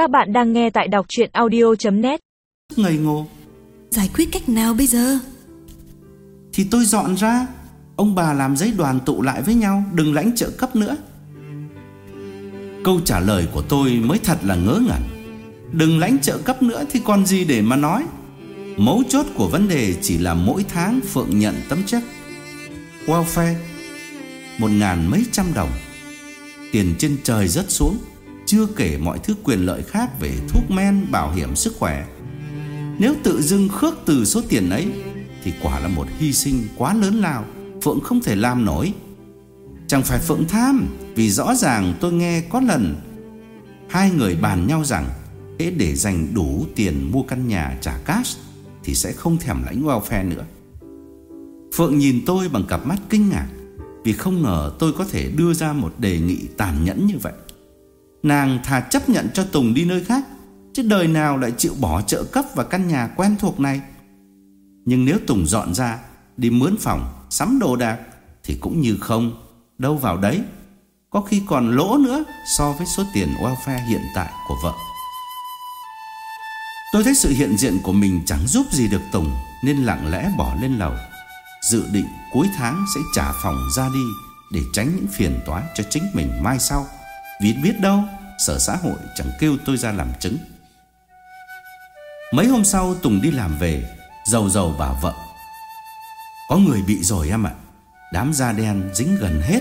Các bạn đang nghe tại đọc chuyện audio.net Ngây ngô. Giải quyết cách nào bây giờ? Thì tôi dọn ra. Ông bà làm giấy đoàn tụ lại với nhau Đừng lãnh trợ cấp nữa. Câu trả lời của tôi mới thật là ngớ ngẩn. Đừng lãnh trợ cấp nữa Thì còn gì để mà nói. Mấu chốt của vấn đề chỉ là mỗi tháng Phượng nhận tấm check. Welfare Một ngàn mấy trăm đồng. Tiền trên trời rớt xuống chưa kể mọi thứ quyền lợi khác Về thuốc men, bảo hiểm sức khỏe. Nếu tự dưng khước từ số tiền ấy Thì quả là một hy sinh quá lớn lao Phượng không thể làm nổi. Chẳng phải Phượng tham Vì rõ ràng tôi nghe có lần Hai người bàn nhau rằng Hễ để dành đủ tiền mua căn nhà trả cash Thì sẽ không thèm lãnh welfare nữa. Phượng nhìn tôi bằng cặp mắt kinh ngạc Vì không ngờ tôi có thể đưa ra một đề nghị tàn nhẫn như vậy. Nàng thà chấp nhận cho Tùng đi nơi khác Chứ đời nào lại chịu bỏ trợ cấp và căn nhà quen thuộc này. Nhưng nếu Tùng dọn ra Đi mướn phòng, sắm đồ đạc Thì cũng như không Đâu vào đấy. Có khi còn lỗ nữa So với số tiền welfare hiện tại của vợ. Tôi thấy sự hiện diện của mình chẳng giúp gì được Tùng Nên lặng lẽ bỏ lên lầu. Dự định cuối tháng sẽ trả phòng ra đi Để tránh những phiền toái cho chính mình mai sau. Vì biết đâu Sở xã hội chẳng kêu tôi ra làm chứng. Mấy hôm sau Tùng đi làm về Dầu dầu bảo vợ. Có người bị rồi em ạ. Đám da đen dính gần hết.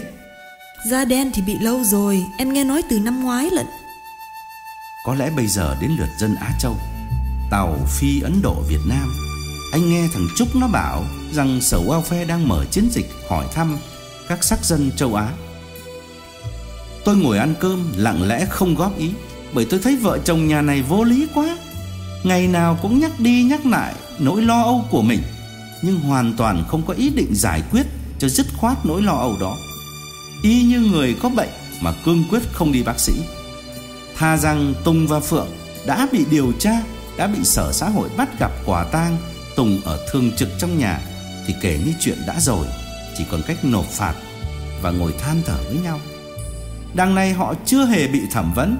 Da đen thì bị lâu rồi Em nghe nói từ năm ngoái lận. Có lẽ bây giờ đến lượt dân Á Châu Tàu phi Ấn Độ Việt Nam. Anh nghe thằng Trúc nó bảo Rằng Sở Welfare đang mở chiến dịch Hỏi thăm các sắc dân châu Á Tôi ngồi ăn cơm, lặng lẽ không góp ý, Bởi tôi thấy vợ chồng nhà này vô lý quá. Ngày nào cũng nhắc đi nhắc lại Nỗi lo âu của mình, Nhưng hoàn toàn không có ý định giải quyết Cho dứt khoát nỗi lo âu đó. Y như người có bệnh Mà cương quyết không đi bác sĩ. Tha rằng Tùng và Phượng Đã bị điều tra, Đã bị sở xã hội bắt gặp quả tang, Tùng ở thường trực trong nhà, Thì kể như chuyện đã rồi, Chỉ còn cách nộp phạt Và ngồi than thở với nhau. Đằng này họ chưa hề bị thẩm vấn,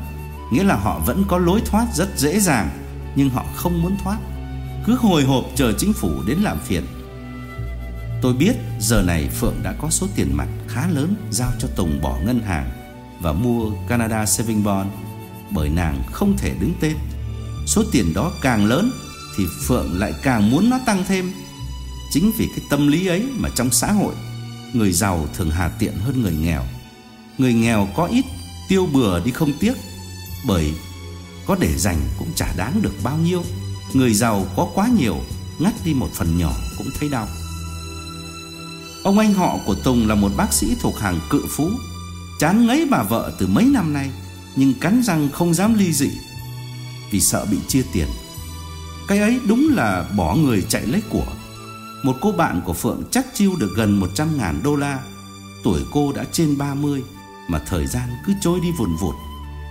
Nghĩa là họ vẫn có lối thoát rất dễ dàng, Nhưng họ không muốn thoát. Cứ hồi hộp chờ chính phủ đến làm phiền. Tôi biết giờ này Phượng đã có số tiền mặt khá lớn Giao cho Tùng bỏ ngân hàng Và mua Canada Saving Bond, Bởi nàng không thể đứng tên. Số tiền đó càng lớn Thì Phượng lại càng muốn nó tăng thêm. Chính vì cái tâm lý ấy mà trong xã hội, Người giàu thường hà tiện hơn người nghèo. Người nghèo có ít, Tiêu bừa đi không tiếc, Bởi có để dành cũng chả đáng được bao nhiêu. Người giàu có quá nhiều, Ngắt đi một phần nhỏ cũng thấy đau. Ông anh họ của Tùng là một bác sĩ thuộc hàng cự phú. Chán ngấy bà vợ từ mấy năm nay, Nhưng cắn răng không dám ly dị Vì sợ bị chia tiền. Cái ấy đúng là bỏ người chạy lấy của. Một cô bạn của Phượng chắc chiêu được gần 100 ngàn đô la, Tuổi cô đã trên 30 mà thời gian cứ trôi đi vùn vụt.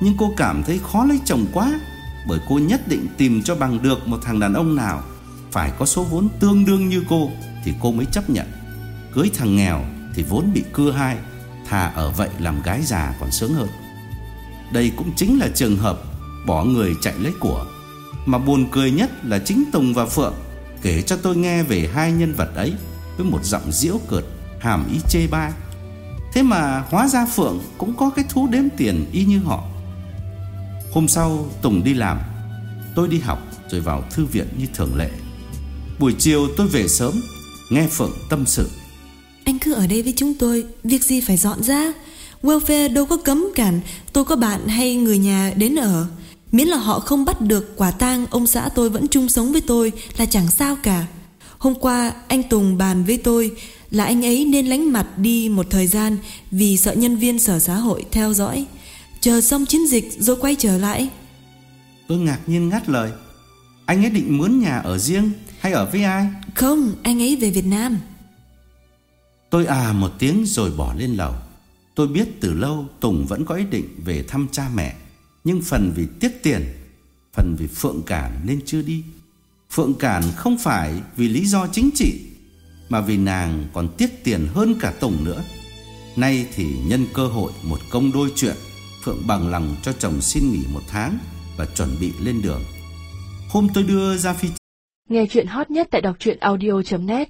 Nhưng cô cảm thấy khó lấy chồng quá, Bởi cô nhất định tìm cho bằng được một thằng đàn ông nào Phải có số vốn tương đương như cô Thì cô mới chấp nhận. Cưới thằng nghèo thì vốn bị cưa hai, Thà ở vậy làm gái già còn sướng hơn. Đây cũng chính là trường hợp Bỏ người chạy lấy của, Mà buồn cười nhất là chính Tùng và Phượng Kể cho tôi nghe về hai nhân vật ấy Với một giọng diễu cợt, Hàm ý chê bai. Thế mà hóa ra Phượng cũng có cái thú đếm tiền y như họ. Hôm sau Tùng đi làm, Tôi đi học rồi vào thư viện như thường lệ. Buổi chiều tôi về sớm, Nghe Phượng tâm sự. Anh cứ ở đây với chúng tôi, Việc gì phải dọn ra? Welfare đâu có cấm cản, Tôi có bạn hay người nhà đến ở. Miễn là họ không bắt được quả tang, Ông xã tôi vẫn chung sống với tôi Là chẳng sao cả. Hôm qua anh Tùng bàn với tôi Là anh ấy nên lánh mặt đi một thời gian Vì sợ nhân viên sở xã hội theo dõi. Chờ xong chiến dịch rồi quay trở lại. Tôi ngạc nhiên ngắt lời. Anh ấy định mướn nhà ở riêng Hay ở với ai? Không anh ấy về Việt Nam. Tôi à một tiếng rồi bỏ lên lầu. Tôi biết từ lâu Tùng vẫn có ý định về thăm cha mẹ Nhưng phần vì tiếc tiền Phần vì Phượng Cản nên chưa đi Phượng Cản không phải vì lý do chính trị, Mà vì nàng còn tiếc tiền hơn cả Tùng nữa Nay thì nhân cơ hội một công đôi chuyện, Phượng bằng lòng cho chồng xin nghỉ một tháng và chuẩn bị lên đường. Hôm tôi đưa ra phi Nghe chuyện hot nhất tại đọc truyện audio.net